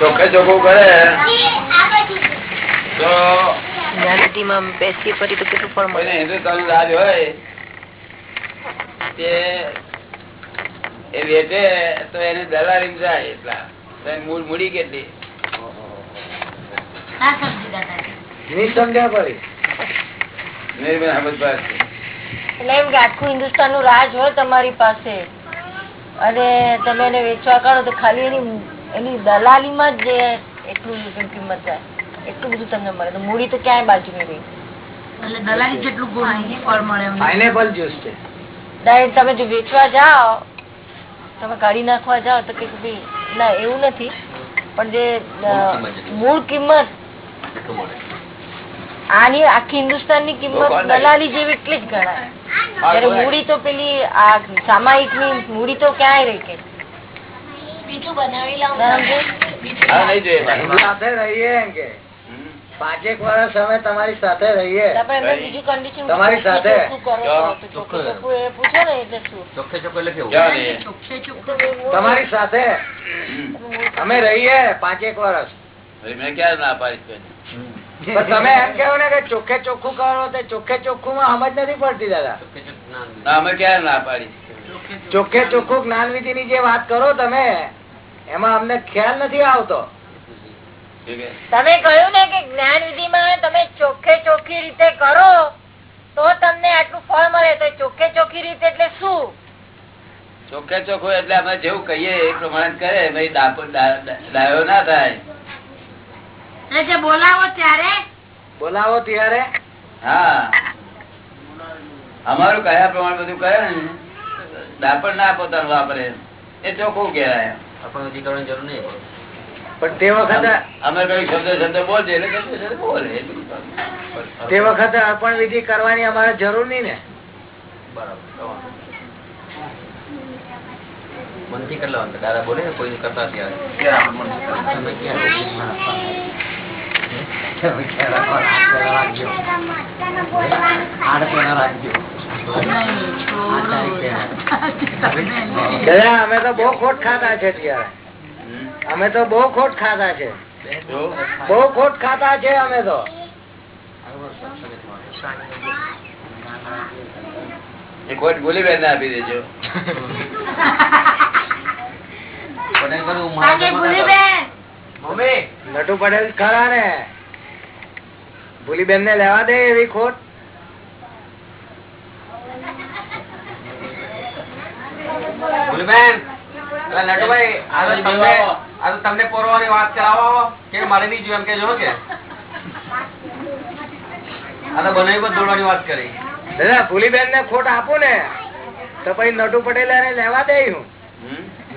ચોખ્ખે ચોખ્ખું કરે. તો જ્ઞાનીમાં બેસીએ ફરી તો કેટલું ફળ મળે? હિન્દુસ્તાન રાજ હોય તે એ વેચે તો એને દલાલી જાય એટલા. મૂળ મૂડી કેટલી? નિસંદેહ પડી. નિર્મળ સમજ પાસ એટલે એમ કે આખું હિન્દુસ્તાનનું રાજ હોય તમારી પાસે. અને તમે એને વેચવા કાઢો તો ખાલી એની એની દલાલીમાં જ જે એટલું કિંમત થાય એટલું બધું તમને મળે. તો મૂડી તો ક્યાંય બાજુ નહીં રહી. એટલે દલાલી જેટલું મળે જ્યુસ છે. ડાયરેક્ટ તમે જો વેચવા જાઓ તમે કાઢી નાખવા જાઓ તો કે ભાઈ ના એવું નથી. પણ જે મૂળ કિંમત આની આખી હિન્દુસ્તાનની કિંમત દલાલી જેવી એટલી જ ગણાય. જયારે મૂડી તો પેલી આ સામાયિકની મૂડી તો ક્યાંય રહી કે સાથે રહીએ એમ કે. પાંચેક વર્ષ અમે તમારી સાથે રહીએ. તમારી સાથે. તમારી સાથે. અમે રહીએ પાંચેક વર્ષ. મેં ક્યારે ના પાડીશ પણ તમે એમ કેવો ને કે ચોખ્ખે ચોખ્ખું કરો તો ચોખ્ખે ચોખ્ખું માં સમજ નથી પડતી દાદા. અમે ક્યારે ના પાડીશ ચોખ્ખે ચોખ્ખું જ્ઞાન વિધિ ની જે વાત કરો તમે એમાં અમને ખ્યાલ નથી આવતો. તમે કહ્યું ને કે જ્ઞાન વિધિમાં તમે ચોખ્ખે ચોખ્ખી રીતે કરો તો તમને આટલું ફળ મળે. તો ચોખ્ખે ચોખ્ખી રીતે એટલે શું? ચોખ્ખે ચોખ્ખું એટલે અમે જેવું કહીએ એ પ્રમાણે કરે. ભાઈ ડાયો ના થાય. બોલાવો ત્યારે? બોલાવો ત્યારે. હા. અમારું કયા પ્રમાણે બધું કરે ને? ડાપણ ના પોતાનું વાપરે. એ ચોખ્ખું કહેવાય. આપણે હજી કરવાની જરૂર નહીં પણ તે વખતે અમે કઈ શબ્દ શબ્દ બોલજે એટલે શબ્દ શબ્દ બોલે તે વખતે અર્પણ વિધિ કરવાની અમારે જરૂર નહીં ને. બરાબર મનથી કરી લેવાનું દાદા બોલે ને કોઈ કરતા ત્યારે અમે તો બહુ ખોટ ખાતા છે ત્યારે અમે તો બહુ ખોટ ખાતા છે. બહુ ખોટ ખાતા છે અમે તો. એ ખોટ ગુલીબેન ને આપી દેજો. સાંજે ભૂલીબેન. નટુ પટેલ ખરા ને? ભૂલીબેન ને લેવા દે એવી ખોટ. ભૂલબેન નટુભાઈ આ તો તમને આ તો તમને પોરવાની વાત કરાવો કે મારે નહીં જોયું એમ કેજો હો કે? આ બનાવી પર દોડવાની વાત કરી. દાદા ભૂલીબેન ને ખોટ આપું ને. તો પછી નટુ પટેલ એને લેવા દે હું.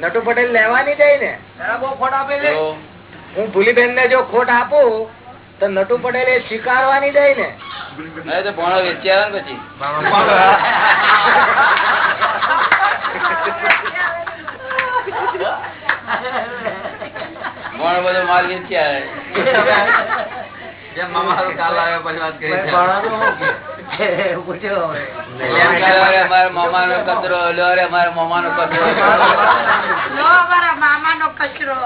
નટુ પટેલ લેવાની દઈ ને ખોટ તો હું ભૂલીબેન ને જો ખોટ આપું તો નટુ પટેલ એ સ્વીકારવાની જાય ને. તો ભણો વેચી ને પછી. ભણો બધો માલ વેચી આવે જેમ મામા કાલ પછી વાત કરી છે. મારા મામાનો કચરો લ્યો રે મારા મામાનો કચરો. લો મારા કચરો.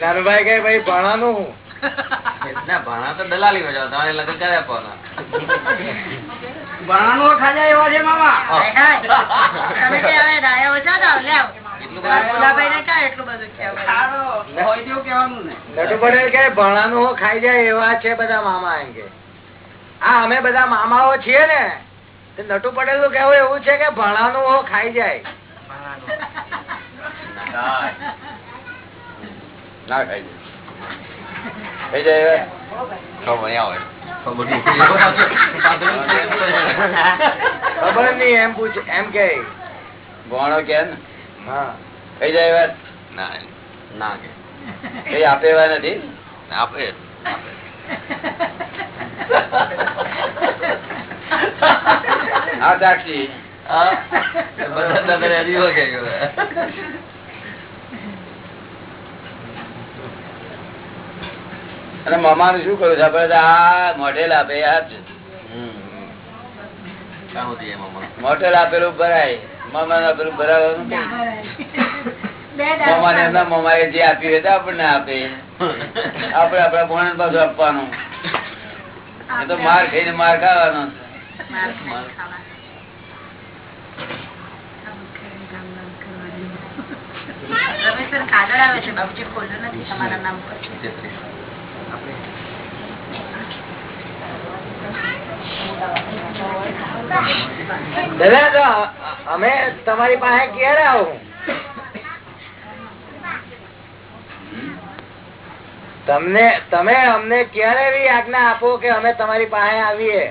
નાનુભાઈ કઈ ભાઈ ભણાનું ના ભણા તો દલાલી માં જાઓ તમારે લગ્ન ક્યારે આપવાના? હાય, હાય. તમે તે હવે રાયા ઓછા થાવ, નટુ પટેલ ભણાનું ખાઈ જાય એવા છે બધા મામા એમ કે. હા અમે બધા મામાઓ છીએ ને. નટુ પટેલનું કેવું એવું છે કે ભણાનું હો ખાઈ જાય. ના ખાઈ જાય. જાય ખબર નહીં એમ પૂછ એમ કે. ભણો કે ને. થઈ જાય વાત? ના ના કઈ આપે એવા નથી? આપે. હા સાક્ષી. અને મામા નું શું છે? આ મોઢેલ આપે મોઢેલ આપેલું ભરાય. મામા ભરાવાનું જે આપ્યું હોય આપણને આપે. આપડે આપડા ભણ પાછું આપવાનું. એ તો માર ખાઈને માર ખાવાનો માર ખાવા. રમેશભાઈ કાગળ આવે છે? બાબુજી ખોલ્યું નથી તમારા નામ પર. દાદા તો અમે તમારી પાસે ક્યારે આવું? તમને તમે અમને ક્યારે એવી આજ્ઞા આપો કે અમે તમારી પાસે આવીએ?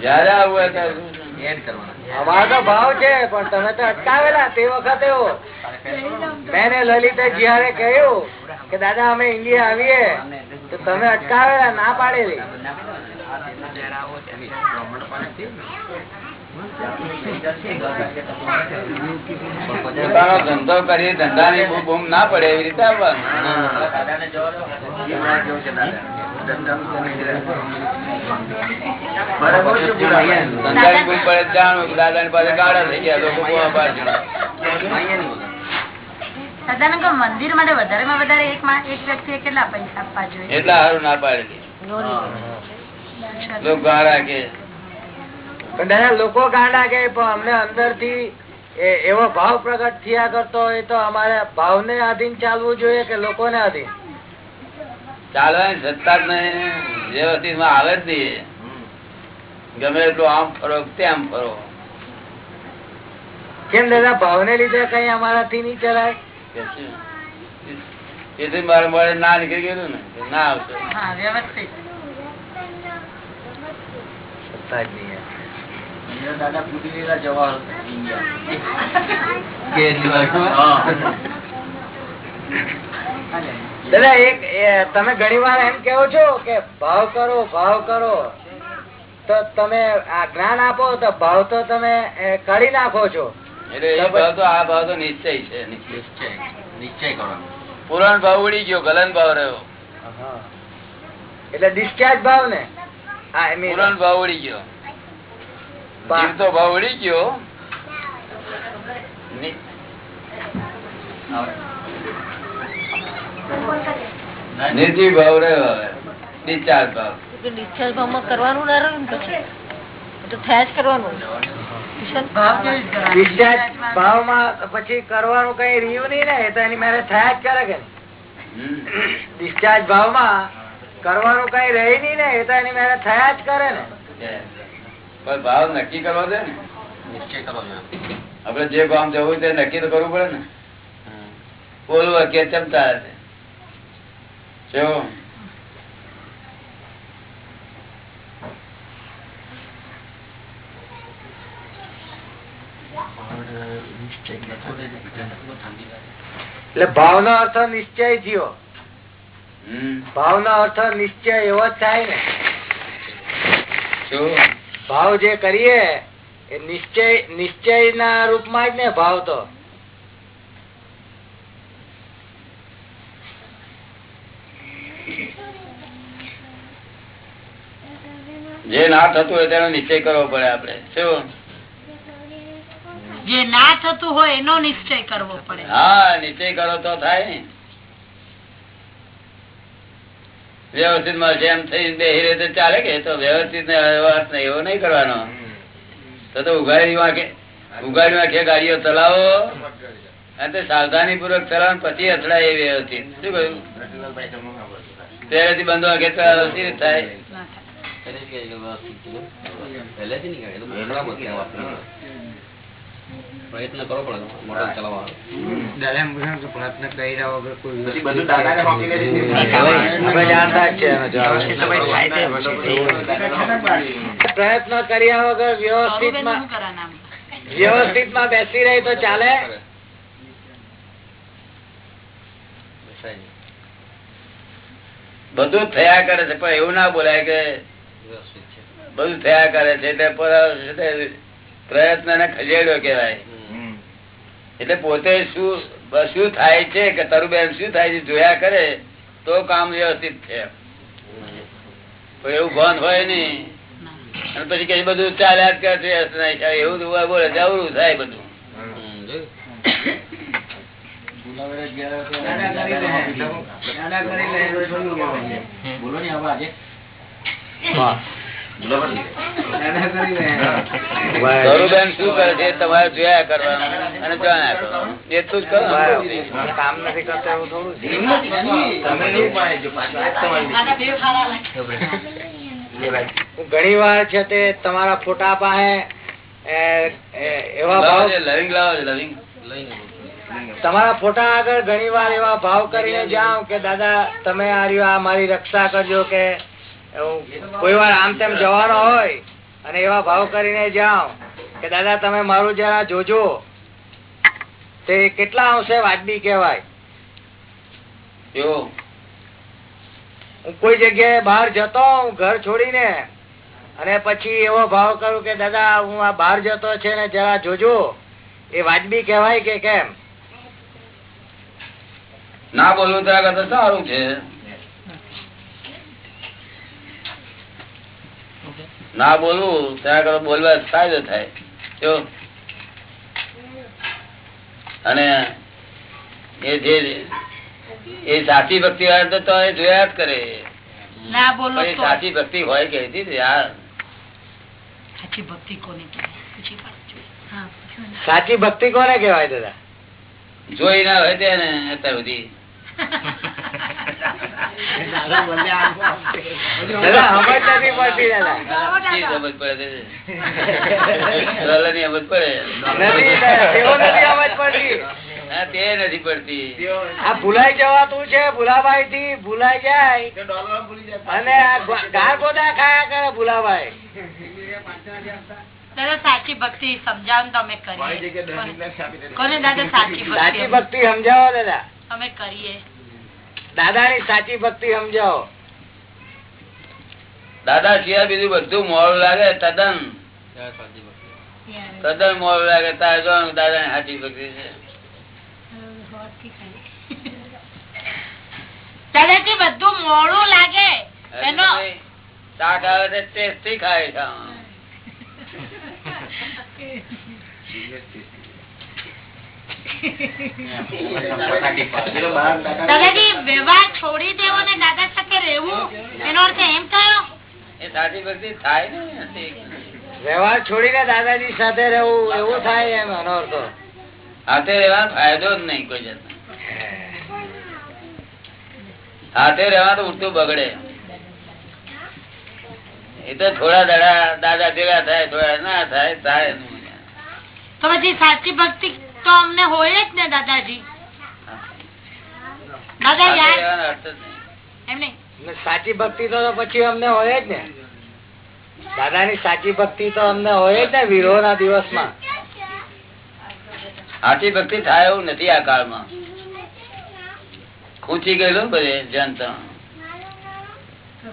જયારે આવું અમારો તો ભાવ છે પણ તમે તો અટકાવેલા તે વખતે. મેં લલિતે જયારે કહ્યું કે દાદા અમે ઇન્ડિયા આવીએ. તો તમે અટકાવેલા ના પાડેલી પોતાનો ધંધો કરીએ ધંધા ની બૂમ ના પડે એવી રીતે આવવાનું. ધંધાની બૂમ પડે જાણવું દાદા ની પાસે ગાળા થઈ ગયા લોકો. સદાનંદ મંદિર માટે વધારે માં વધારે એક એક વ્યક્તિએ કેટલા પૈસા આપવા જોઈએ? એટલા સારું ના પાડેલી લોકો ગાંડા કે. અમને અંદરથી એવો ભાવ પ્રગટ થયા કરતો હોય તો અમારે ભાવને આધીન ચાલવું જોઈએ કે લોકો ને આધીન ચાલવાની સત્તા જ માં આવે જ નહીં ગમે એટલું આમ ફરો તેમ ફરો. કેમ દાદા ભાવને લીધે કઈ અમારાથી નહીં ચલાય? તેથી મારે મળે ના નીકળી ગયેલું ને ના આવશે દાદા એક તમે ઘણી વાર એમ કેવો છો કે ભાવ કરો ભાવ કરો. તો તમે આ જ્ઞાન આપો તો ભાવ તો તમે કાઢી નાખો છો. એટલે તો આ ભાવ તો નિશ્ચય છે નિશ્ચય. નિશ્ચય નિશ્ચય કરવાનો. પુરાણ ભાવ ઉડી ગયો ગલન ભાવ રહ્યો. એટલે ડિસ્ચાર્જ ભાવ ને? પુરાણ ભાવ ઉડી ગયો. ભાવ ઉડી ગયો. નિર્જીવ ભાવ રહ્યો હવે. નિચાર ભાવ. ડિસ્ચાર્જ ભાવમાં કરવાનું ના રહ્યું પછી? તો થયા જ કરવાનું. પછી કરવાનું કઈ રહ્યું નહીં ને એ તો એની મેરેજ થયા જ કરે કે. ડિસ્ચાર્જ ભાવમાં કરવાનું કઈ રહી નહીં ને એ તો એની મેરેજ થયા જ કરે ને. ભાવ નક્કી કરવો છે ને. નિશ્ચય કરવો આપડે જે ગામ જવું હોય તે નક્કી તો કરવું પડે ને. બોલવા કે ચમતા છે જો એટલે ભાવનો અર્થ નિશ્ચય થયો. હમ. ભાવનો અર્થ નિશ્ચય એવો જ થાય ને. ભાવ જે કરીએ એ નિશ્ચય નિશ્ચય ના રૂપમાં જ ને ભાવ તો. જે ના થતું હોય તેનો નિશ્ચય કરવો પડે આપડે શું? જે ના થતું હોય એનો નિશ્ચય કરવો પડે. હા નિશ્ચય કરો તો થાય. ને વ્યવસ્થિતમાં જેમ થઈ બેહી રહે તો ચાલે કે? તો વ્યવસ્થિત ને અર્થ ને એવો નહીં કરવાનો. તો તો ઉઘાડી વાંખે ઉઘાડી વાંખે ગાડીઓ ચલાવો. અને સાવધાની પૂર્વક ચલાવો પછી અથડાય એ વ્યવસ્થિત. શું કહ્યું? પહેલેથી બંધ વાગે ચલાવો કેવી થાય. થાય. પહેલેથી નહીં કરે. પ્રયત્ન કરવો પડે મોટર ચલાવવાનો. બધું દાદાને સોંપીને આપણે જાણતા જ છે પ્રયત્ન કર્યા વગર વ્યવસ્થિત? વ્યવસ્થિતમાં બેસી રહી તો ચાલે? બધું થયા કરે છે પણ એવું ના બોલાય કે વ્યવસ્થિત છે. બધું થયા કરે છે એટલે પ્રયત્ન ને ખસેડ્યો કેવાય એટલે પોતે શું શું થાય છે કે તરુબેન શું થાય છે જોયા કરે તો કામ વ્યવસ્થિત છે એવું ભાન હોય નઈ અને પછી કઈ બધું ચાલ્યા જ કરે છે એવું બોલે છે, થાય બધું. હમ, જોયું? ધરુબેન શું કરે છે તમારે જોયા કરવાનું. અને જોયા કરવાનું એટલું જ કરો કામ નથી કરતા એવું થોડું. ઘણી વાર છે તે તમારા ફોટા પાસે એવા ભાવ છે, લવિંગ લાવો લવિંગ. તમારા ફોટા આગળ ઘણી વાર એવા ભાવ કરીને જાઓ કે દાદા તમે આ રહ્યો આ મારી રક્ષા કરજો કે કોઈ વાર આમ તેમ જવાનો હોય અને એવા ભાવ કરીને જાઓ કે દાદા તમે મારું જરા જોજો. તે કેટલા આવશે વાજબી કહેવાય. જો. હું કોઈ જગ્યાએ બહાર જતો હું ઘર છોડીને અને પછી એવો ભાવ કરું કે દાદા હું આ બહાર જતો છે ને જરા જોજો. એ વાજબી કહેવાય કે કેમ? ના બોલવું ત્યાં કરતા સારું છે. ના બોલવું ત્યાં આગળ બોલવા ફાયદો થાય જો. અને એ જે એ સાચી ભક્તિ વાળા તો એ જોયા જ કરે. ના બોલો પણ એ તો. સાચી ભક્તિ હોય કે યાર સાચી ભક્તિ કોને. સાચી ભક્તિ કોને કહેવાય દાદા? જોઈ ના હોય તેને અત્યાર સુધી. તે નથી પડતી આ ભૂલાઈ જવાતું છે ભૂલાભાઈ થી ભૂલાઈ જાય. અને આ ગાર ગોદા ખાયા કરે ભૂલાભાઈ. દાદા સાચી ભક્તિ સમજાવો ને તો અમે કરીએ. કોને- કોને દાદા સાચી સાચી ભક્તિ ભક્તિ સમજાવો દાદા. અમે કરીએ. દાદાની સાચી ભક્તિ સમજાવો. દાદા સિવાય બીજું બધું મોડું લાગે તદ્દન તદ્દન મોડું લાગે તારે જોવાનું દાદા ની સાચી ભક્તિ છે. દાદાજી બધું મોડું લાગે. એનો શાક આવે તે ટેસ્ટી ખાય છે. આમ. દાદાજી વ્યવહાર છોડી દેવો ને દાદા સાથે રહેવું. એનો અર્થ એમ થયો? એ સાચી ભક્તિ થાય ને વ્યવહાર છોડીને દાદાજી સાથે રહેવું એવું થાય એમ એનો અર્થ. સાથે રહેવાનો ફાયદો જ નહીં કોઈ જતો સાથે રહેવા તો ઉઠતું બગડે. એ તો થોડા દાડા દાદા ભેગા થાય થોડા ના થાય થાય તો પછી સાચી ભક્તિ તો અમને હોય જ ને દાદાજી. દાદા યાર ને સાચી ભક્તિ તો પછી અમને હોય જ ને. દાદાની સાચી ભક્તિ તો અમને હોય જ ને વિરોહ ના દિવસમાં. સાચી ભક્તિ થાય એવું નથી આ કાળમાં. ખૂંચી ગયેલું બધે જનતા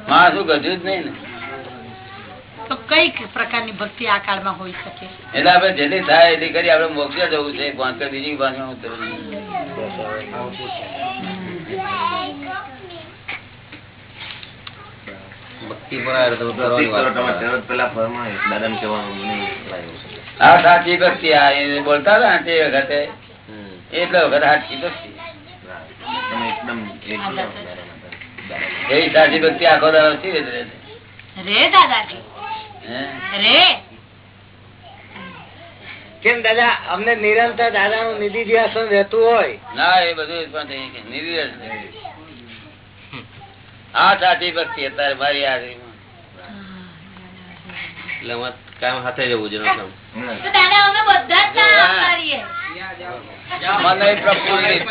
માણસ ગજું જ નહીં ને. તો કઈ પ્રકારની ભક્તિ આ કાળમાં હોઈ શકે? એટલે આપડે જેટલી થાય એટલી કરી આપડે મોક્ષે જવું છે. પાંચ બીજી પાંચમાં ઉતરવું સાચી ભક્તિ. આ બોલતા હતા તે વખતે. એટલે વખત સાચી ભક્તિ. એવી સાચી. ભક્તિ આખો રહે? રે દાદાજી. કેમ દાદા અમને નિરંતર દાદા નું નિધિ ધ્યાસન રહેતું હોય? ના એ બધું પણ ગયું. આ સાચી ભક્તિ અત્યારે મારી હાથે જવું છે મને પ્રફુલ્લિત.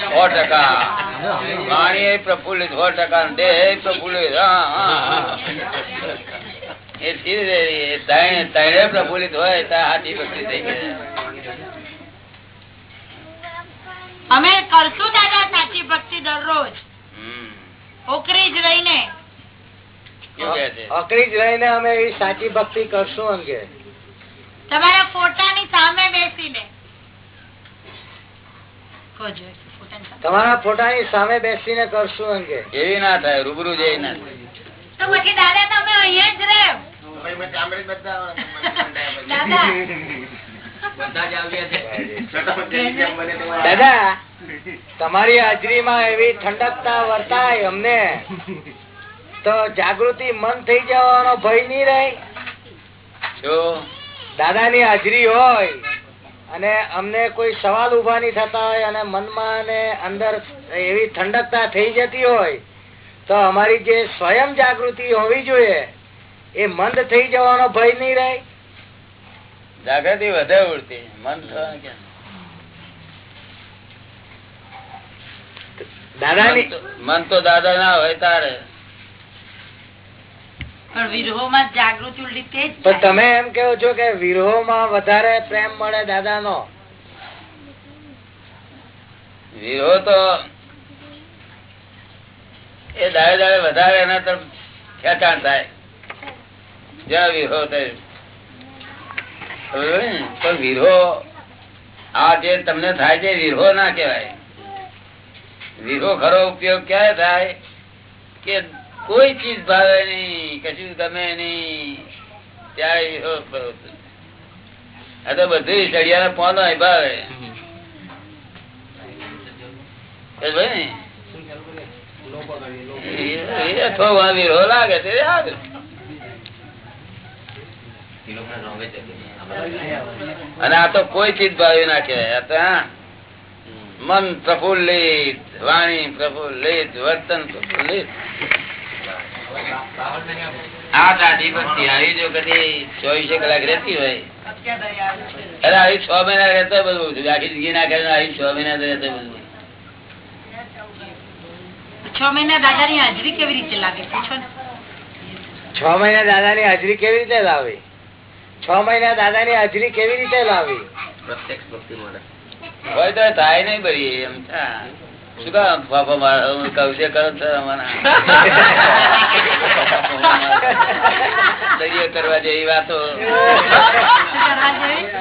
સો ટકા. વાણી પ્રફુલ્લિત સો ટકા. દેહ પ્રફુલ્લિત. હા, હા, હા. એ પ્રફુલ્લિત હોય ત્યાં હાથી ભક્તિ થઈ ગઈ અમે કરશું દાદા સાચી ભક્તિ દરરોજ. ઓકરી જ રહીને? અકડી જ રહીને અમે એવી સાચી ભક્તિ કરશું અંગે તમારા ફોટાની સામે બેસીને. તમારા ફોટા ની સામે. તમારા ફોટાની સામે બેસીને કરશું અંગે એવી ના થાય રૂબરૂ જઈ ના થાય. તો પછી દાદા તમે અહીંયા જ રહો. દાદા. તમારી હાજરીમાં એવી ઠંડકતા વર્તાય અમને. તો જાગૃતિ મન થઈ જવાનો ભય નહીં રહે? દાદા ની હાજરી હોય અને અમને કોઈ સવાલ ઊભા નહીં થતા હોય અને મનમાં અને અંદર એવી ઠંડકતા થઈ જતી હોય તો અમારી જે સ્વયં જાગૃતિ હોવી જોઈએ. એ મંદ થઈ જવાનો ભય નહીં રહે? જાગૃતિ વધે ઉડતી. મંદ થવાનું ક્યાં? દાદાની મન તો- દાદા ના હોય તારે. પણ તમે એમ કેવો છો કે વિરહોમાં વધારે પ્રેમ મળે દાદા નો વિરોહ તો એ દાડે દાડે વધારે એના તરફ ખેંચાણ થાય. જ્યાં વિરોહ? પણ વિરોહ આ જે તમને થાય છે વિરોહ ના કહેવાય. વિરોહ ખરો ઉપયોગ ક્યારે થાય? કે કોઈ ચીજ ભાવે નહીં કશું ગમે નહીં ત્યારે વિરોહ આ તો બધું ચડિયા પોનો ભાવે. વિરોહ લાગે તે આવે. અને આ તો કોઈ ચીજ ભાવી ના કહેવાય. મન પ્રફુલ્લિત વાણી પ્રફુલ્લિત વર્તન પ્રફુલ્લિત. આ દાદી ભક્તિ આવી જો કદી ચોવીસે કલાક રહેતી હોય. અરે આવી છ મહિના રહેતો બધું. આખી જિંદગી ના કરે આવી છ મહિના તો રહેતો બધું. છ મહિના દાદાની હાજરી કેવી રીતે લાગે? છ મહિના દાદાની હાજરી કેવી રીતે લાવી? છ મહિના દાદા ની હાજરી કેવી રીતે લાવી? પ્રત્યક્ષ ભક્તિ મળે હોય તો થાય નહીં ભરી એમ શું કામ ફાફા મારો કહું છે કરો છો દરિયો કરવા જેવી વાતો.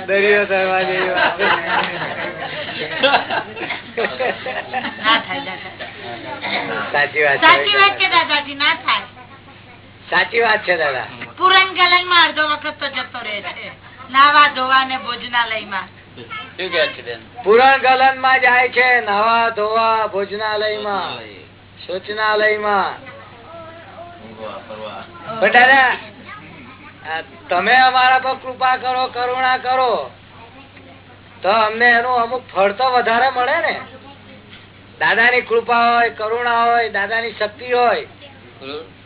દરિયો કરવા? જેવી વાત. સાચી વાત સાચી વાત છે છે દાદાજી ના થાય. સાચી વાત છે દાદા. પુરણ ગલનમાં અડધો વખત તો જતો રહે છે. નાવા ધોવા ને ભોજનાલયમાં. કે છે બેન? પુરાણ ગલનમાં જાય છે નવા ધોવા ભોજનાલયમાં શોચનાલયમાં પણ દાદા તમે અમારા પર કૃપા કરો કરુણા કરો તો અમને એનું અમુક ફળ તો વધારે મળે ને. દાદાની કૃપા હોય કરુણા હોય દાદાની શક્તિ હોય.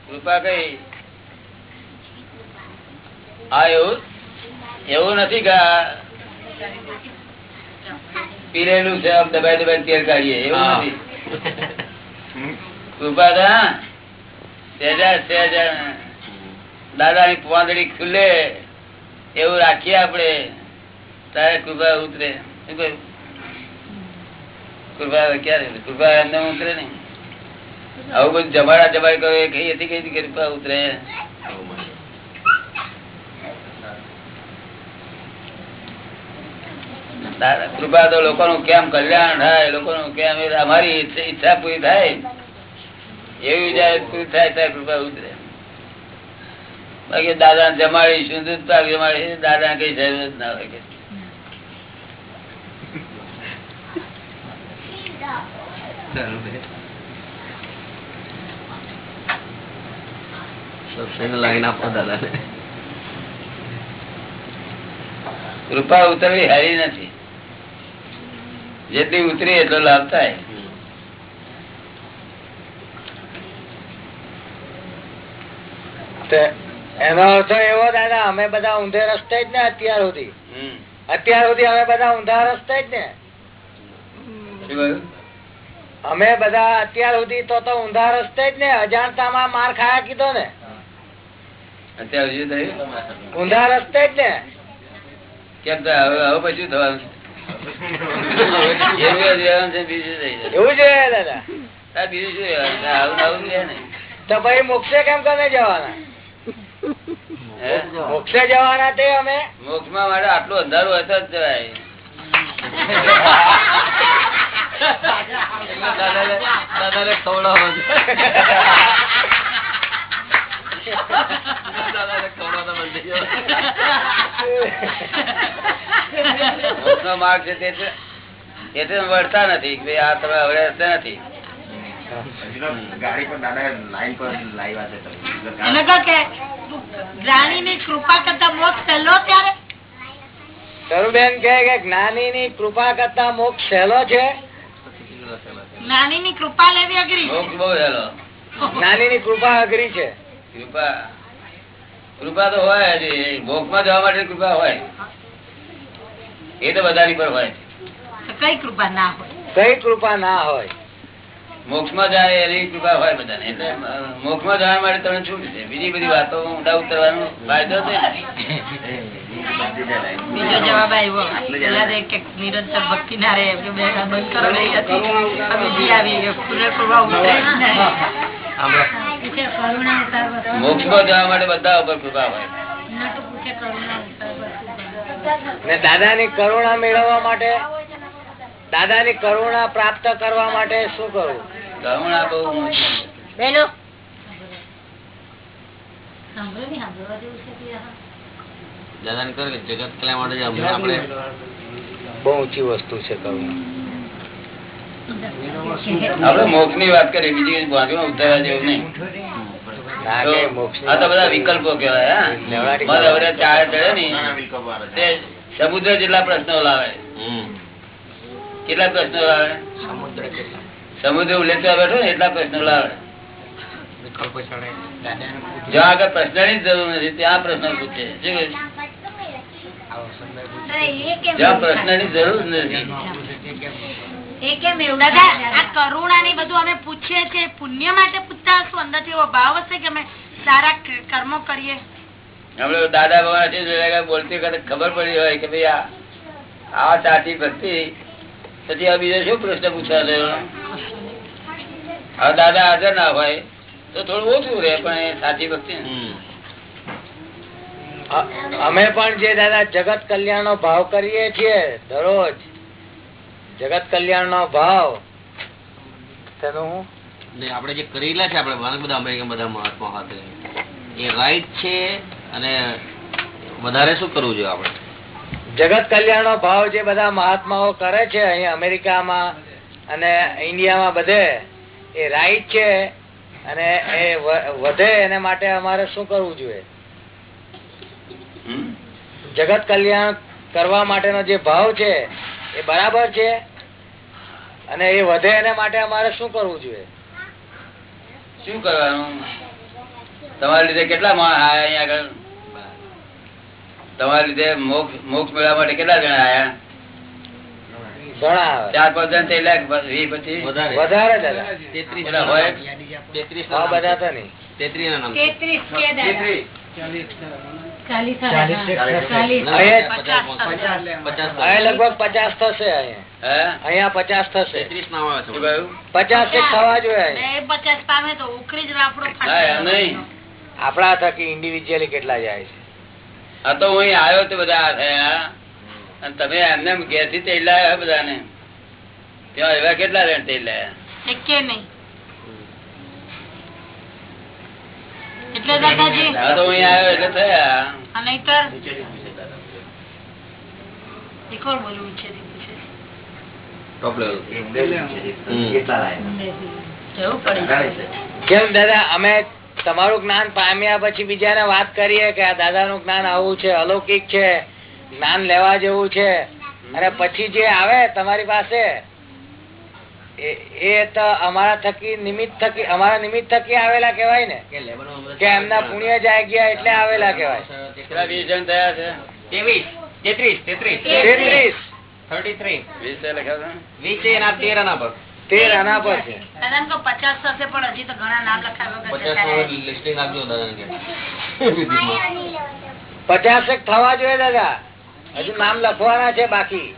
કૃપા કઈ? હા એવું? એવું નથી કે? પીરેલું છે આમ દબાઈ દબાઈ તેલ કાઢીએ. એવું. નથી? કૃપા દાદા ની પાંદડી ખુલે એવું રાખીએ આપડે તારે કૃપા ઉતરે. કૃપા ક્યારે કૃપા એમને ઉતરે નઈ આવું બધું જમાડા જમાડ કરો એ કઈ હતી કઈ કૃપા ઉતરે? કૃપા તો લોકોનું કેમ કલ્યાણ થાય લોકોનું કેમ એ અમારી ઈચ્છા પૂરી થાય. એવી જયારે પૂરી થાય ત્યારે કૃપા ઉતરે. બાકી દાદા જમાડીશું દૂધ પાક જમાડી દાદા કઈ જરૂર ના હોય કે. કૃપા ઉતરવી હારી નથી. જેટલી ઉતરી એટલો લાભ થાય. એનો અર્થ એવો દાદા અમે બધા ઊંધે રસ્તે જ ને અત્યાર સુધી. અત્યાર સુધી અમે બધા ઊંધા રસ્તે જ ને. અમે બધા અત્યાર સુધી તો તો ઊંધા રસ્તે જ ને અજાણતામાં માર ખાયા કીધો ને. અત્યાર સુધી ઊંધા રસ્તે જ ને. કેમ હવે હવે પછી થવાનું? એવું છે, બીજું થઈ જશે. એવું છે દાદા બીજું શું આવું આવું જ ને. તો ભાઈ મોક્ષે કેમ કમે જવાના? મોક્ષે જવાના તે અમે? મોક્ષમાં માટે આટલું અંધારું હશે જ જવાય દાદાને નો માર્ગ છે તે એટલે વળતા નથી કે આ તમે હવે હશે નથી. ગાડી પર દાદા લાઈન પર લાવ્યા છે તમે. કે જ્ઞાની ની કૃપા કરતા મોક્ષ સહેલો ત્યારે? તરુબેન કે જ્ઞાની ની કૃપા કરતા મોક્ષ સહેલો છે? જ્ઞાની ની કૃપા લેવી અઘરી મોક્ષ બહુ સહેલો. જ્ઞાની ની કૃપા અઘરી છે. કૃપા કૃપા તો હોય હજી. મોક્ષમાં જવા માટે કૃપા હોય. એ તો વધારી પર હોય. કઈ કૃપા ના હોય? કઈ કૃપા ના હોય? મોક્ષમાં જાય એની કૃપા હોય બધાને. એટલે મોક્ષમાં જવા માટે તમને છૂટ છે? બીજી બધી વાતો ઊંડા ઉતરવાનો ફાયદો છે જવાબ આવ્યો. મોક્ષમાં જવા માટે બધા ઉપર કૃપા હોય. ને દાદા ની કરુણા મેળવવા માટે દાદા ની કરુણા પ્રાપ્ત કરવા માટે શું કરવું કરુણા બહુ બેનો. દાદાને કહે જગત કલ્યાણ માટે આપણે બહુ ઊંચી વસ્તુ છે કરુણા. આપણે મોક્ષની વાત કરીએ બીજી બાજુ ઉતારવા જેવું નહીં. આ તો બધા વિકલ્પો કેવાય હા. લેવડાટી મારે હવે ચાર ચડે ને આવે સમુદ્ર જેટલા પ્રશ્નો લાવે. કેટલા પ્રશ્નો લાવે? સમુદ્ર ઉલ્લેખવા બેઠો ને એટલા પ્રશ્નો લાવે. જ્યાં આગળ પ્રશ્નની ની જરૂર નથી ત્યાં પ્રશ્ન પૂછે. જ્યાં પ્રશ્ન જ્યાં પ્રશ્નની જરૂર નથી. દાદા આ કરુણા ની બધું અમે પૂછીએ છીએ પુણ્ય માટે પૂછતા હશું? અંદરથી એવો ભાવ હશે કે અમે સારા ક- કર્મો કરીએ? હમણાં દાદા ભગવાન બોલતી વખતે ખબર પડી હોય કે ભાઈ આ સાચી ભક્તિ. પછી આ બીજો શું પ્રશ્ન પૂછવા હવે દાદા હાજર ના હોય તો થોડું ઓછું રહે પણ એ સાચી ભક્તિ અમે પણ જે દાદા જગત કલ્યાણ નો ભાવ કરીએ છીએ દરરોજ જગત કલ્યાણ નો ભાવ. તેનું આપણે જે કરેલા છે આપણે બધા અમેરિકન બધા મહાત્મા સાથે. એ રાઈટ છે અને વધારે શું કરવું જોઈએ આપણે? જગત કલ્યાણ નો ભાવ જે બધા મહાત્માઓ કરે છે અહીં અમેરિકામાં અને ઇન્ડિયામાં બધે એ રાઈટ છે અને એ વધે એને માટે અમારે શું કરવું જોઈએ? જગત કલ્યાણ કરવા માટેનો જે ભાવ છે એ બરાબર છે? અને એ વધે એના માટે અમારે શું કરવું જોઈએ? શું કરવાનું? તમારા લીધે કેટલા અહીંયા આગળ? તમારા લીધે મોક્ષ મોક્ષ મેળવવા માટે કેટલા જણા આયા? ઘણા ચાર પાંચ જણ થઈ લાખ વીસ પચીસ? વધારે. તેત્રીસ તેત્રીસ તેત્રીસ. તેત્રીસ. પચાસ થશે. અહીંયા પચાસ થશે પચાસ થવા જોઈએ. પચાસ પામે તો ઉખરી જ નહીં. આપણા થકી ઇન્ડિવિજ્યુઅલી કેટલા જાય છે? આ તો હું અહીં આવ્યો તો બધા થયા અને તમે એમને ઘેરથી તેલ લાયા બધાને. ત્યાં એવા કેટલા રેન્ટ તેલ લાયા નહીં. એટલે દાદાજી. આ તો અહીં આવ્યો એટલે થયા. નહીતર? બોલવું છે કેમ દાદા અમે તમારું જ્ઞાન પામ્યા પછી બીજાને વાત કરીએ કે આ દાદાનું જ્ઞાન આવું છે અલૌકિક છે જ્ઞાન લેવા જેવું છે. અને પછી જે આવે તમારી પાસે એ- એ તો અમારા થકી નિમિત્ત થકી અમારા નિમિત્ત થકી આવેલા કેવાય ને. કે એમના પુણ્ય જાય ગયા એટલે આવેલા કેવાય જણ થયા છે? ત્રેવીસ. તેત્રીસ તેત્રીસ. તેત્રીસ. Thirty three. વીસ છે લખ્યા છે? વીસ એના તેર આના પર તેર આના પર છે પચાસ થશે પણ હજી તો ઘણા નામ લખાવ્યા પચાસ થવા જોઈએ દાદા. હજુ નામ લખવાના છે બાકી?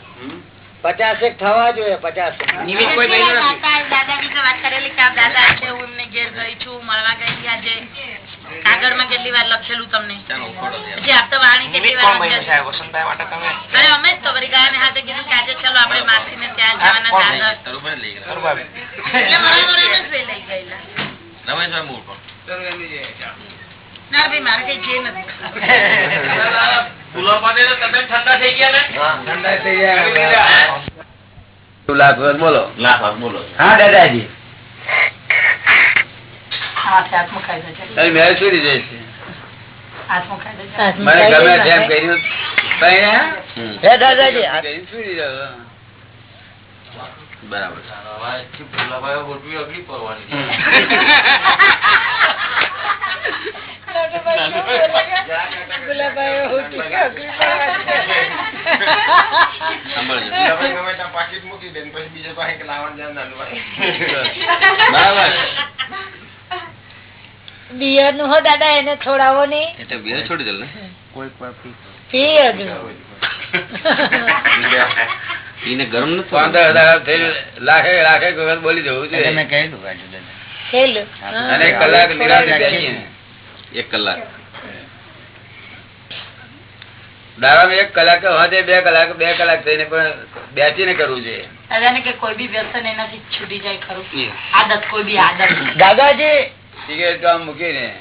પચાસેક થવા જોઈએ પચાસ નિમિત્ત કોઈ બન્યું નથી. દાદા દાદા વિશે વાત કરેલી કે દાદા છે હું એમને ઘેર ગઈ છું મળવા ગઈ આજે. કાગળમાં કેટલી વાર લખેલું તમને? ચાલો પછી આપ તો વાણી કેટલી વાર લખેલું. અરે અમે જ તો વળી ગયા ને હાથે કીધું કે આજે ચાલો આપણે માસીને ત્યાં જવાના દાદા. એટલે જ લઈ ગયેલા. રમેશભાઈ મૂળ પણ ના ભાઈ મારે કઈ જે નથી. ઠંડા થઈ ગયા ને? ઠંડા થઈ જાય તું લાખ જાવ. બરાબર બિયરનું હો દાદા એને છોડાવો નહીં એટલે બિયર છોડી દે ને પી હજુ ગરમ પંદર લાખે લાખે વખત બોલી જવું છે ખેલું કહી દઉં કલાક નિરાશ. એક કલાક. દાડામાં એક કલાક વાંચે બે કલાક બે કલાક થઈને પણ બેસીને કરવું છે દાદાને કે કોઈ બી વ્યસન એનાથી છૂટી જાય ખરું. એ. આદત કોઈ બી આદત. દાદાજી! સિગરેટ કામ મૂકીને.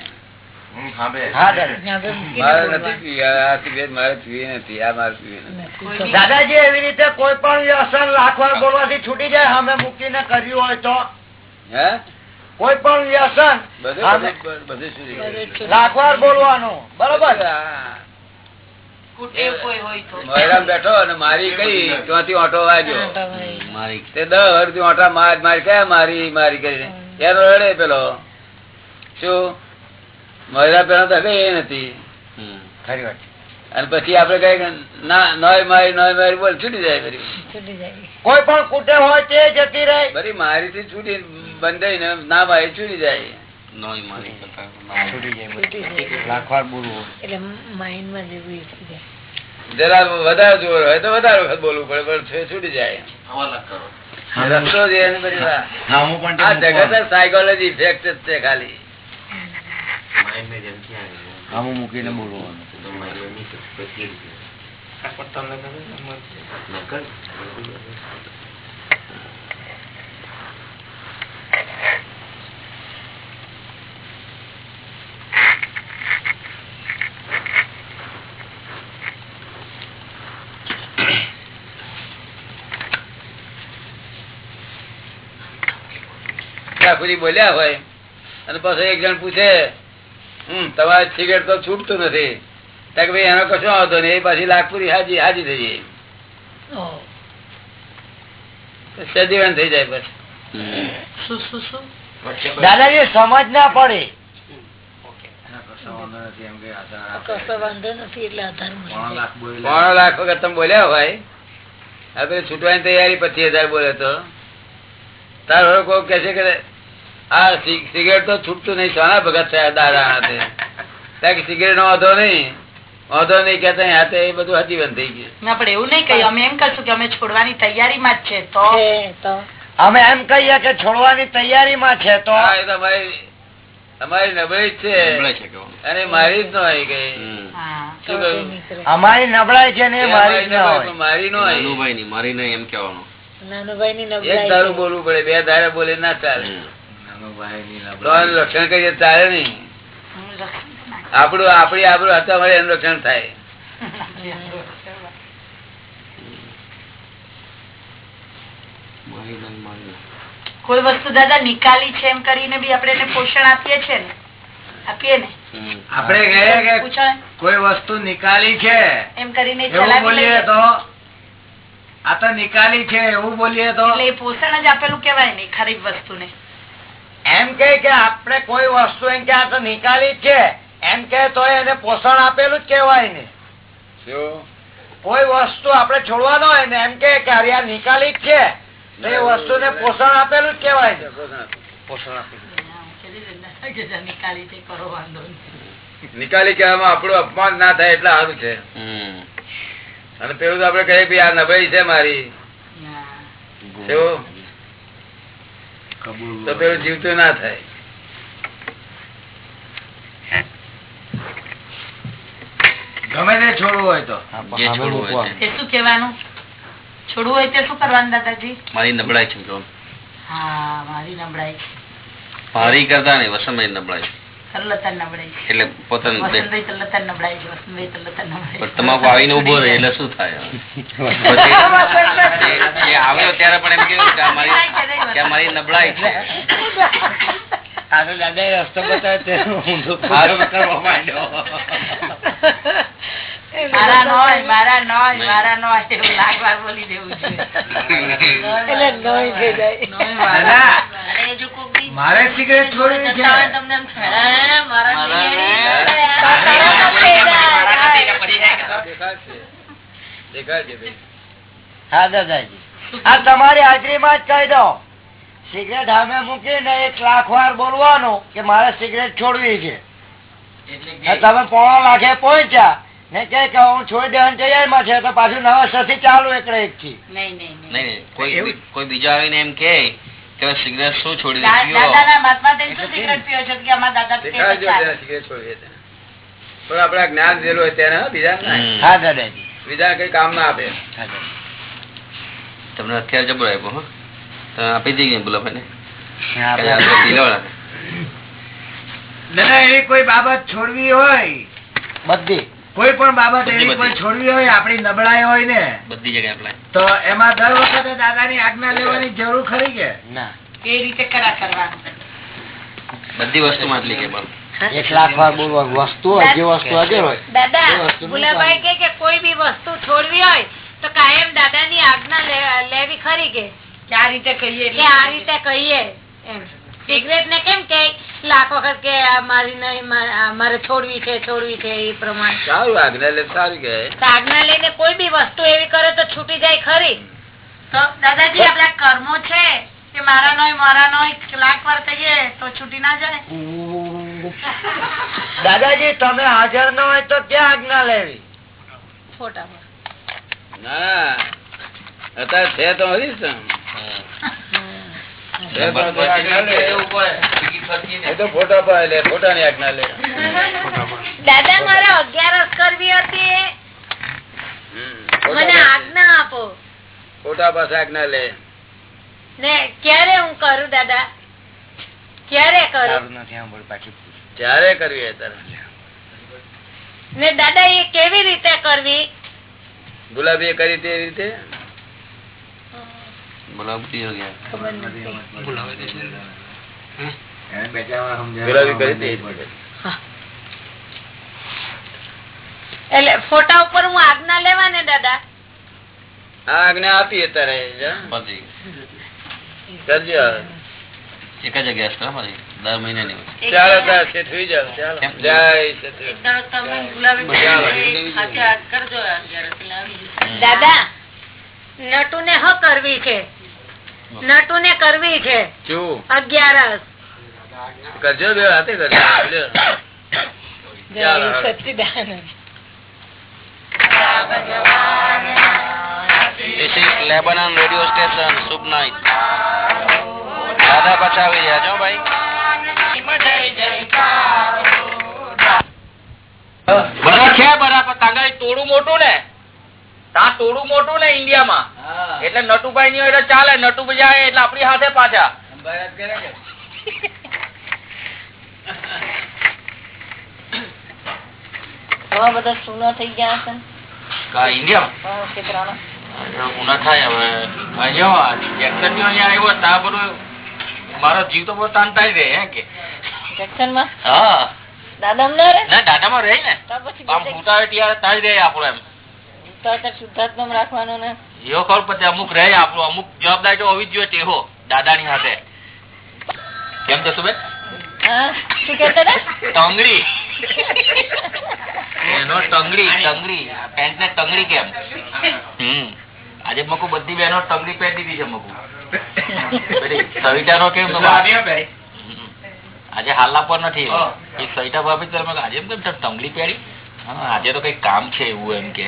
એવી રીતે કોઈ પણ વ્યસન રાખવા બોલવાથી છૂટી જાય અમે મૂકીને કર્યું હોય તો? હે? કોઈ પણ વ્યસન બધું અમે- બધું બધું છૂટી ગયું. લાખ વાર બોલવાનું બરોબર? હા. કુટેવ કોઈ હોય તો. મોયરામ બેઠો અને મારી કઈ ત્યાંથી ઓટો વાગ્યો? મારી તે દસ વર્ષથી ઓટા માર મારી કયા મારી મારી કરીને એનો રડે પેલો. શું? મોયરા પેલો તો કઈ એ નથી. હમ. ખરી વાત અને પછી આપડે કઈ ના નોય મારી નોય મારી બોલ છૂટી જાય ફરી. કોઈ પણ કુટે હોય તે જતી રહે. ફરી મારી થી છૂટી બંધાઈ ને ના મારી છૂટી જાય. નોય મારી કરતા લાખ વાર બોલવું એટલે માઇન્ડમાં જેવું એ થઈ જાય. જરા વધારે જોર હોય તો વધારે વખત બોલવું પડે પણ છૂટી જાય. રસ્તો પણ આ જગત સાયકોલોજી ઇફેક્ટ જ છે ખાલી. હું મૂકીને બોલવાનું. બોલ્યા હોય. અને પછી એક જણ પૂછે હમ તમારે સિગરેટ તો છૂટતું નથી. કે ભાઈ એનો કશો આવતો નહીં એ પાછી લાખપુરી હાજી હાજી થઈ જાય. સજીવન થઈ જાય શું દાદાજી સમજ ના પડે. પોણો લાખ વખત તમે બોલ્યા હોય હવે છૂટવાની તૈયારી પચીસ હજાર બોલે તો. તારો કોઈ કે છે કે આ સિગરેટ તો છૂટતું નહીં સોના ભગત થયા દાદા સિગરેટ નો વાંધો નહીં. વાંધો નહીં કેતા એ બધું થઈ ગયું. એવું નહીં કહ્યું અમે એમ કહીશું કે અમે છોડવાની તૈયારીમાં જ છે તો? અમે એમ કહીએ કે છોડવાની તૈયારીમાં છે તો? અમારી અમારી નબળી નબળાઈ છે છે અને મારી જ ન હોય ગઈ શું કહ્યું? અમારી નબળાઈ છે ને મારી મારી નો હોય. નાનુભાઈ ની મારી નહીં એમ કેવાનું નાનુભાઈ ની નબળાઈ ધારું છે. બોલવું પડે બે ધારે બોલે ના ચાલે. આનું રક્ષણ કરીએ ચાલે નહીં. આપણું આપડી આપણું હતા મળે એનું રક્ષણ થાય. કોઈ વસ્તુ દાદા નિકાલી છે એમ કરીને બી આપણે પોષણ આપીએ છીએ ને? આપીએ ને. આપણે કહીએ કે કોઈ વસ્તુ નિકાલી છે? એમ કરીને બોલીએ તો? આ તો નિકાલી છે એવું બોલીએ તો? એટલે એ પોષણ જ આપેલું કેવાય ને ખરીફ વસ્તુને. એમ કે કે આપણે કોઈ વસ્તુ એમ કે આ તો નિકાલી જ છે. એમ કે તો એને પોષણ આપેલું જ કેવાય ને. કોઈ વસ્તુ આપણે છોડવાનો હોય ને એમ કે આ નિકાલી જ છે તો એ વસ્તુને પોષણ આપેલું જ કેવાય ને. પોષણ આપેલું. નિકાલી કહેવામાં આપણું અપમાન ના થાય એટલે સારું છે. હમ. અને પેલું તો આપડે કહીએ કે આ નબળી છે મારી. તો પેલું જીવતું ના થાય. ગમે તે છોડવું હોય તો. જે છોડવું હોય તે. શું કેવાનું છોડવું હોય તે શું કરવાનું દાદાજી? મારી નબળાઈ છે કહેવાનું. હા મારી નબળાઈ. મારી કરતા નહીં વસંતભાઈ નબળાઈ એટલે પોતાનું તમાકુ આવીને ઊભો રહે એટલે શું થાય? આવ્યો ત્યારે પણ એમ કેવું કે મારી મારી નબળાઈ છે? આગળ દાદા રસ્તો બતાવે તે ઊંધો કરવા માંડ્યો. મારા નોય મારા નોય મારા નોય એવું લાખ વાર બોલી દેવું છે. એટલે નોઈ થઈ જાય. નોય મારા. દાદા. અરે જો કોક દી મારે સિગરેટ છોડી તમને હે, દાદાજી. આ તમારી હાજરીમાં જ કહી દો સિગરેટ સામે મૂકીને એક લાખ વાર બોલવાનું કે મારે સિગરેટ છોડવી છે. તમે પોણા લાખે પહોંચ્યા. ને કે કે હું છોડી દેવાની તૈયારીમાં છે તો પાછું નવા સથી ચાલુ એકડે એક થી નહીં નહીં નહીં. નહીં નહીં. કોઈ બીજો આવીને એમ કે સિગરેટ શું છોડી આપડા જ્ઞાન જેલું હોય તેને બીજા ના. હા દાદાજી. બીજા કઈ કામ ના આપે. તમને અત્યારે જબરાય આપી દઈએ. દાદા એવી કોઈ બાબત છોડવી હોય. બધી. કોઈ પણ બાબત એવી કોઈ છોડવી હોય આપણી નબળાઈ હોય ને બધી જગ્યાએ તો એમાં દર વખતે દાદાની આજ્ઞા લેવાની જરૂર ખરી કે? ના. એ રીતે કરા કરવાનું બધી વસ્તુમાં એટલી કે એક લાખ વાર બોલવાનું વસ્તુ જે વસ્તુ હાજર હોય. દાદા વસ્તુ કે કે કોઈ બી વસ્તુ છોડવી હોય તો કાયમ દાદાની આજ્ઞા લે- લેવી ખરી કે? કે આ રીતે કહીએ કે આ રીતે કહીએ સિગરેટ ને કેમ કે લાખ વખત કે મારી નહીં મારે છોડવી છે છોડવી છે એ પ્રમાણે. સારું આજ્ઞા લે સારું કે આજ્ઞા લઈને કોઈ બી વસ્તુ એવી કરે તો છૂટી જાય ખરી. તો દાદાજી આપડા કર્મો છે કે મારા નોય મારા નોય લાખ વાર કહીએ તો છૂટી ના જાય. દાદાજી તમે હાજર ન હોય તો ક્યાં આજ્ઞા લેવી? ફોટા ના ના. અત્યારે છે તો હરીશ દાદા મારે અગિયારસ કરવી હતી. મને આજ્ઞા આપો. ફોટા પાસે આજ્ઞા લે. ને ક્યારે હું કરું દાદા? ક્યારે કરું? ત્યારે કરવી ને દાદા એ કેવી રીતે કરવી? ગુલાબી કરી તે રીતે? બોલાવતી હો ગયા. ખબર નથી. કરી રીતે. એટલે ફોટા ઉપર હું આજ્ઞા લેવા ને દાદા? આ આજ્ઞા આપી અત્યારે કરજો એક જ જગ્યા છે અમારી દર મહિને ની ચાલો. દાદા નટુ ને હ કરવી છે? નટુ ને કરવી છે. અગિયારસ. કરજો બે હાથે કરજો. This is Lebanon radio station, Shumbh night. દાદા આવી રહ્યા છો ભાઈ. બધા છે બરાબર. તાંગા તોડું મોટું ને? ત્યાં ટોળું મોટું ને ઇન્ડિયામાં. એટલે નટુભાઈ ની હોય ચાલે નટુભાઈ જાય એટલે આપણી હાથે પાછા. બધા સુનો થઈ ગયા હશે? ઇન્ડિયામાં? થાય હવે. મારો જીવ તો બહુ તાન થાય રે હે કે? દાદા માં? રે ના દાદામાં રહે ને. તો પછી આમ ત્યારે તાજ રહે આપણો એમ. શુદ્ધાત્મા રાખવાનું ને. એવો ખબર પછી અમુક રહે આપણું અમુક જવાબદારી હોવી જ જોઈએ ટેહો દાદાની હાથે. કેમ જશું બેન શું કહેતા ટંગડી એનો ટંગડી ટંગડી પેન્ટ ને ટંગડી કેમ? હમ. આજે મકુ બધી બહેનો ટંગડી પહેરી દીધી છે મકુ. સવિતા નો કેમ આજે હાલા પર નથી એ સવિતા ભાભી તમે આજે એમ કેમ ટંગડી પહેરી? હા આજે તો કઈ કામ છે એવું એમ કે.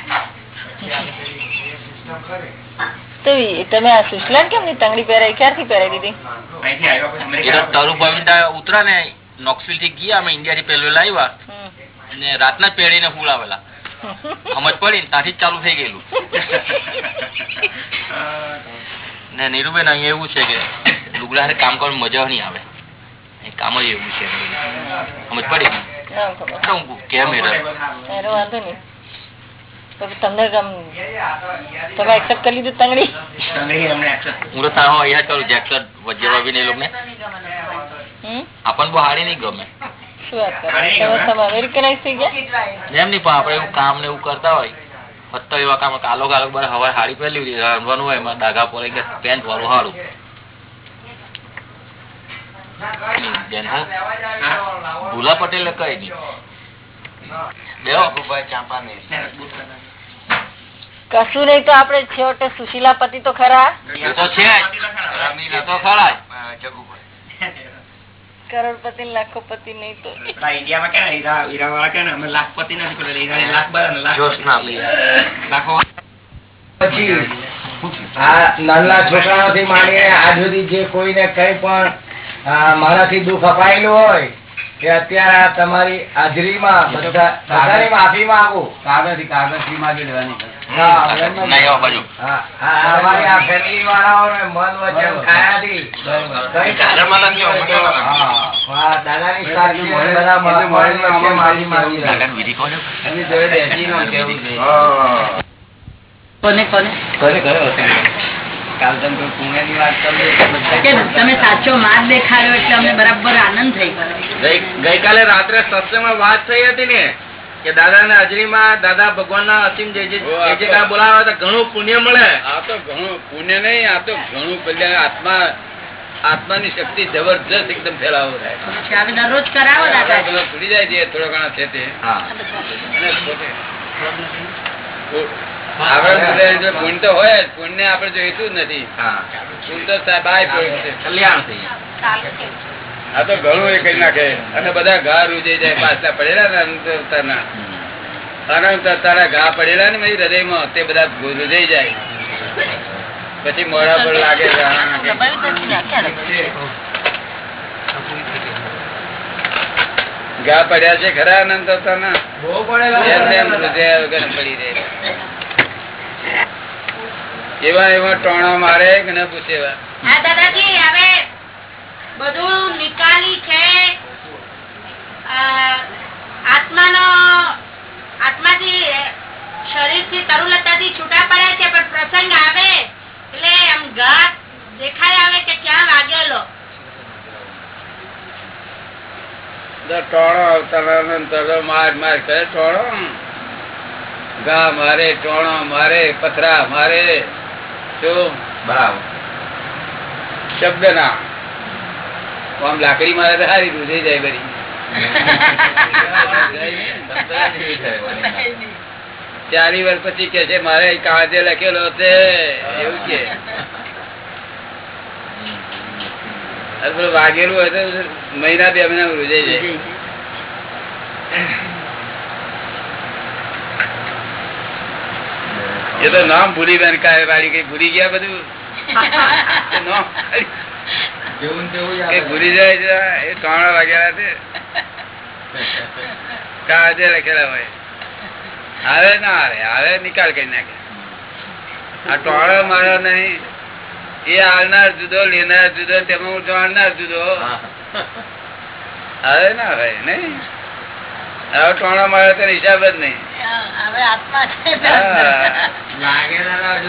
તો તમે આ સુશલા કેમ ની તંગડી પહેરાય ક્યારથી પહેરાઈ દીધી? ઉતરા ને નોક્સવિલથી ગયા અમે ઇન્ડિયા થી પેલું લાવ્યા અને રાતના પહેરીને હુલાવેલા સમજ પડી ત્યાંથી ચાલુ થઈ ગયેલું. ને નીરુબેન અહીંયા એવું છે કે લુગડા કામ કરવાની મજા નહીં આવે. કામ જ એવું છે. સમજ પડી? કેમ તો તમને ગમ- તમે એક્સેપ્ટ કરી લીધું તંગડી? હું તો તારો અહીંયા કરું કરું એક્સેપ્ટ વજ્જવા બી નહીં લોકોને. હમ? આપણને બહુ હારી નહીં ગમે. ને ભૂલા પટેલ કઈ નઈ દેવો કશું નહીં તો આપડે છેવટે સુશીલાપતિ તો ખરા. એ તો ખરા. કરોડપતિ ને લાખોપતિ નહીં તો. પછી આ નાના છોકરાઓથી માંડીને આજ સુધી જે કોઈને કઈ પણ મારાથી દુઃખ અપાયેલું હોય કે અત્યારે આ તમારી હાજરીમાં બધા માફી માંગુ. કાગળ કાગળથી માગી લેવાની કોને? કોને? કોને કાલ તમે બધા- સાચો માર્ગ દેખાડ્યો એટલે અમને બરાબર આનંદ થઈ ગયો. ગઈકાલે રાત્રે સત્સંગમાં વાત થઈ હતી ને કે દાદા ના હાજરીમાં દાદા ભગવાન ના અસીમ આ બોલાવે તો ઘણું પુણ્ય મળે. આ તો ઘણું પુણ્ય નહીં આ તો ઘણું કલ્યાણ આત્મા આત્માની શક્તિ જબરજસ્ત એકદમ ફેલાવો થાય. દરરોજ કરાવો દાદા. બધા ભૂલી જાય છે થોડા ઘણા છે તે. અને પોતે આપણે બધા જો પુણ્ય તો હોય જ પુણ્ય આપણે જોઈતું જ નથી. પુણ્ય તો બાય છે. કલ્યાણ થઈ આ તો ઘણું એ કરી નાખે. અને બધા ઘા રૂજાઈ જાય પાછલા પડેલા ને અનંત અવતારના અનંત ઘા પડેલા ને મારી હૃદયમાં તે બધા રૂજાઈ જાય. પછી મોડા પર લાગે કે ઘા પડ્યા છે ખરા અનંત અવતારના બહુ પડેલા. પડી રહે એવા એવા ટોણા મારે કે ના પૂછે હા દાદાજી હવે બધું નિકાલી છે. આત્માનો આત્માથી શરીરથી તરુલતા થી છૂટા પડ્યા છે પણ પ્રસંગ આવે એટલે આમ ઘાત દેખાય આવે કે ક્યાં વાગેલો. તો ટોણો અવતારનો માર માર કરે ટોણો? ઘા મારે ટોણો મારે પથરા મારે. શું? બરાબર. શબ્દ ના આમ લાકડી મારે તો સારી રૂઝાઈ જાય બરી. ચારી વર્ષ પછી કે છે મારે કાજે લખેલો છે. એવું કે. વાગેલું હોય તો મહિના બે મહિના રૂજાઈ જાય. એ તો નામ ભૂલી બેન કાય વાળી કઈ ભૂલી ગયા બધું? ભૂલી જાય છે? એ ત્રણ વાગેલા છે કાજે લખેલા હોય? આવે ના આવે આવે નિકાલ કરી નાખે. આ ટોળો મારો નહીં. એ આવનાર જુદો લેનાર જુદો તેમાં હું જાણનાર જુદો. આવે ના આવે નહીં? હવે ટોણા મારે તો હિસાબ જ નહીં. હવે આત્મા છે. હા. લાગે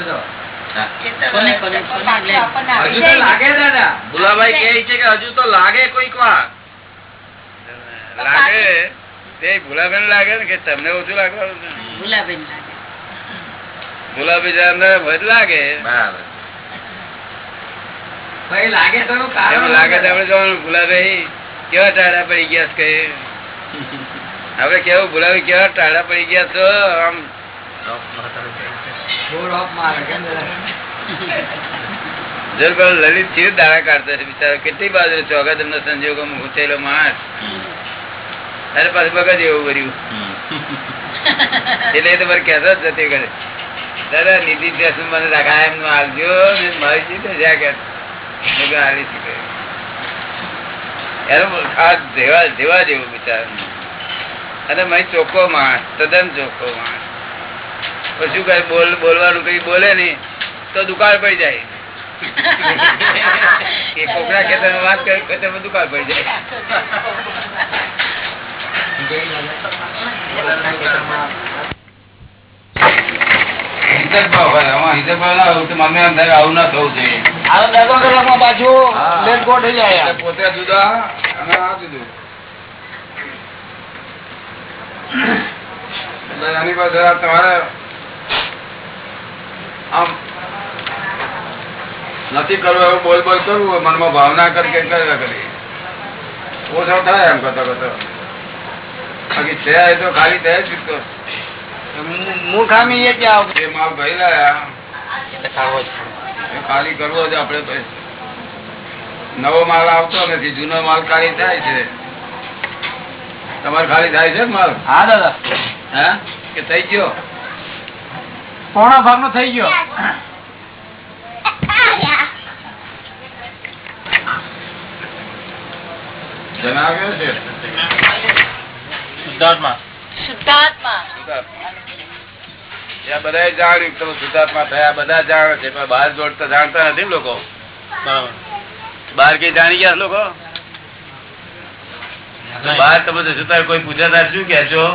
તો. કોને કોને કોને હજુ તો લાગે દાદા. ભુલાભાઈ કે હજુ તો લાગે કોઈક વાર. લાગે. તે ભૂલાબેન લાગે ને કે તમને ઓછું લાગવાનું ભૂલાબેન લાગે. ભૂલાબી લાગે. બરાબર. ભાઈ લાગે તો લાગે તો જોવાનું. ભૂલાભાઈ કેવા ટાળા પડી ગયા છે કઈ આપડે કેવું બોલાવી કેવા ટાળા પડી ગયા છો? આમ લલિત ચીર દાડા કાઢતો છે બિચારો. કેટલી બાજુ ચોગા તમને સંજોગો ઉઠેલો માણસ. અરે પાછું બગજ એવું કર્યું એટલે એ તો મારે કહેતો જ જતી કરે દાદા નિધિ સ્ટેશન મને રાખા. એમનું આવજો ને મારી જીતે જ્યાં કે હાલી શકે એનો ખાસ જેવા જેવા જેવું બિચાર અને મેં ચોખ્ખો માણસ તદ્દન ચોખ્ખો માણસ. પછી કઈ બોલ બોલવાનું કઈ બોલે નઈ તો દુકાળ પડી જાય. એ કોકરા વાત કરે દુકાળ પડી પોતે જુદા અને આ જુદું. એની પાસે જરા તમારે આમ નથી કરવું એવું બોલ બોલ કરવું મનમાં ભાવના કરી કર્યા કરી. ઓછો થાય એમ કરતો કરતો. બાકી છે એ તો ખાલી થાય જ તો હું ખામી એ ત્યાં જે માલ ભાઈ લાયા એ ખાલી કરવો છે આપડે નવો માલ આવતો નથી જૂનો માલ ખાલી થાય છે. તમારે ખાલી થાય છે મારું? હા દાદા. હા? કે થઈ ગયો? પોણા ભાગ નો થઈ ગયો. જણાવ્યો છે? શુદ્ધાત્મા. શુદ્ધાત્મા. એ બધા જાણ્યું તમે શુદ્ધાત્મા થયા બધા જાણે છે પણ બહાર જોડતા જાણતા નથી ને લોકો? બહાર કઈ જાણી ગયા લોકો? બહાર તમે જશો ત્યારે કોઈ પૂજાદાર શું કે છો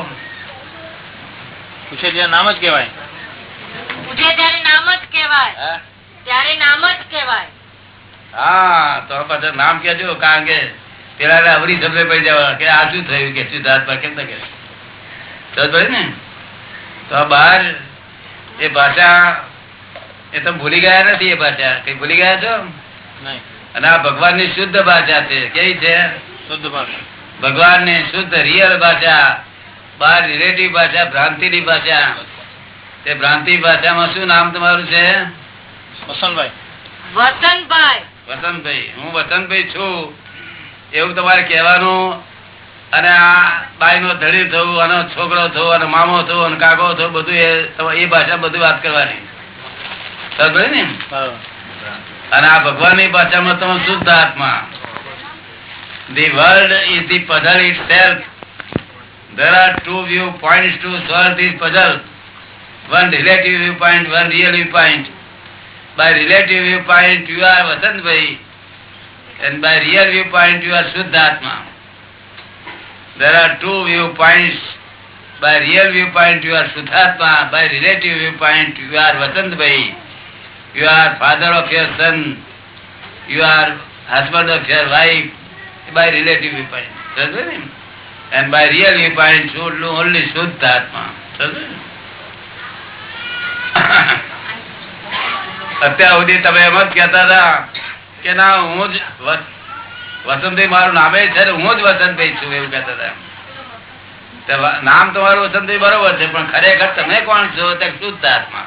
પૂછે ત્યાં નામ જ કેવાય પૂછે ત્યારે નામ જ કહેવાય. ત્યારે નામ જ કહેવાય. હા તો પાછળ નામ કેજો કારણ કે પેલા અવરી શબ્દ પડી જવા કે આ શું થયું કે શુદ્ધાત્મા કેમ કે સમજ ને. તો બહાર એ ભાષા એ તો ભૂલી ગયા નથી એ ભાષા. કઈ ભૂલી ગયા છો? અને આ ભગવાનની શુદ્ધ ભાષા છે. કેવી છે? શુદ્ધ ભાષા. ભગવાનની શુદ્ધ રિયલ ભાષા બાર રિલેટિવ ભાષા ભ્રાંતિ ની ભાષા. તે ભ્રાંતિ ભાષામાં શું નામ તમારું છે? વસંતભાઈ. વસંતભાઈ. વસંતભાઈ. હું વસંતભાઈ છું. એવું તમારે કહેવાનું. અને આ બાઈ નો ધડી થવું અને છોકરો થવો અને મામો થવો અને કાકો થવો બધું એ એ ભાષા બધું વાત કરવાની. ને અને આ ભગવાનની ભાષામાં તમે શુદ્ધ આત્મા. The world is the puzzle itself. There are two viewpoints to solve this puzzle. One relative viewpoint, one real viewpoint. By relative viewpoint you are Vasant Bhai and by real viewpoint you are Suddhatma. There are two viewpoints. By real viewpoint you are Suddhatma, by relative viewpoint you are Vasant Bhai. You are father of your son, you are husband of your wife, by relative Vasantbhai મારું નામે છે હું જ વસંતભાઈ છું એવું કેતા હતા નામ તમારું વસંતભાઈ બરોબર છે, પણ ખરેખર તમે કોણ છો? તે શુદ્ધ આત્મા.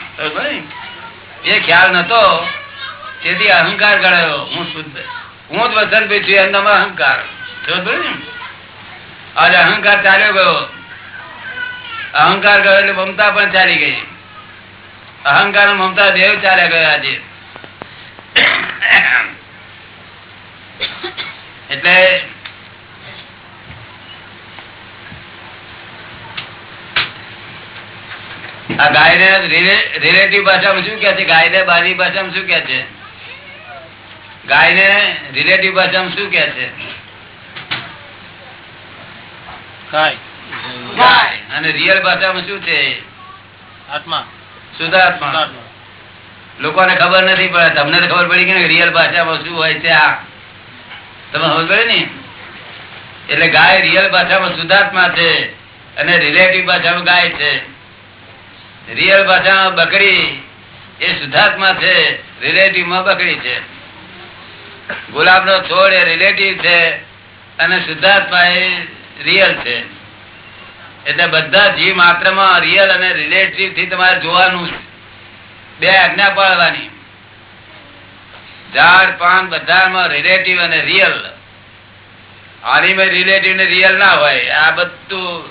એ ખ્યાલ નતો. તેથી અહંકાર ગણાયો. હું શુદ્ધ. હું જ વસંતભાઈ છું એમ અહંકાર. આજે અહંકાર ચાલ્યો ગયો. અહંકાર ગયો એટલે મમતા પણ ચાલી ગઈ. અહંકાર મમતા દેવ ચાલ્યા ગયા આજે. એટલે આ ગાય ને રિલેટિવ ભાષામાં શું કે છે? ગાય ને બારી ભાષામાં શું કે છે? ગાય ને રિલેટિવ ભાષામાં શું કે છે? ગાય. અને રિયલ ભાષામાં શું છે? આત્મા. શુદ્ધાત્મા. શુદ્ધાત્મા. લોકોને ખબર નથી પડે. તમને તો ખબર પડી કે રિયલ ભાષામાં શું હોય છે આ? તમે ખબર પડે ને? એટલે ગાય રિયલ ભાષામાં શુદ્ધાત્મા છે અને રિલેટિવ ભાષામાં ગાય છે. રિયલ ભાષામાં બકરી એ શુદ્ધાત્મા છે રિલેટિવમાં બકરી છે. ગુલાબ નો છોડ એ રિલેટિવ છે અને શુદ્ધાત્મા એ રિયલ છે. એટલે બધા જીવ માત્રમાં રિયલ અને રિલેટિવથી તમારે જોવાનું. બે આજ્ઞા પાડવાની ઝાડ, પાન બધામાં રિલેટિવ અને રિયલ આની રિલેટિવ ને રિયલ ના હોય, આ બધું,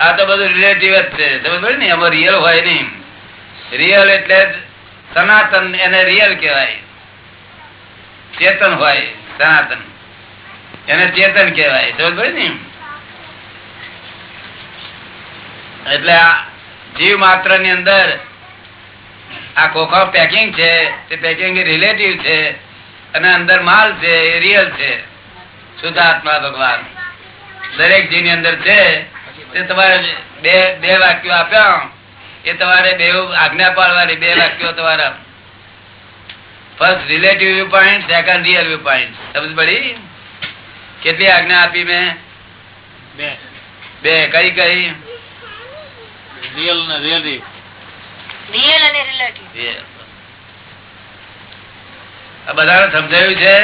આ તો બધું રિલેટિવ જ છે. સમજ પડી ને, એમાં રિયલ હોય નહીં. રિયલ એટલે સનાતન એને રિયલ કહેવાય. ચેતન હોય, સનાતન. એને ચેતન કહેવાય. સમજ ભાઈ ને એટલે આ જીવ માત્રની અંદર આ ખોખા પેકિંગ છે, તે પેકિંગ રિલેટિવ છે, અને અંદર માલ છે, એ રિયલ છે. શુદ્ધાત્મા ભગવાન. દરેક જીવની અંદર છે, તે તમારે બે બે વાક્યો આપ્યા. એ તમારે બે આજ્ઞા પાડવાની, બે વાક્યો તમારા. First relative viewpoint second real viewpoint સમજ પડી? કેટલી આજ્ઞા આપી મેં? બે. કઈ કઈ? રિયલ અને રિલેટિવ. આ બધાને સમજાયું છે?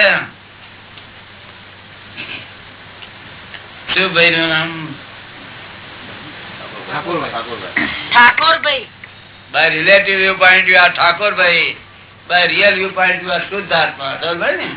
શું ભાઈ નું નામ? Thakorbhai. by relative viewpoint you are Thakorbhai by real you are શુદ્ધાત્મા સમજ પડી ને